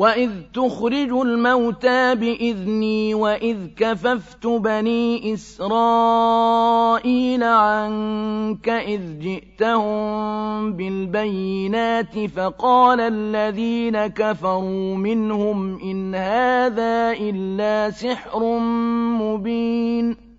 وإذ تخرج الموتى بإذني وإذ كففت بني إسرائيل عنك إذ جئتهم بالبينات فقال الذين كفروا منهم إن هذا إلا سحر مبين